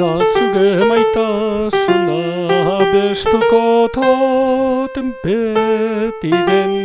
da zuge maitasuna bestuko toten beti den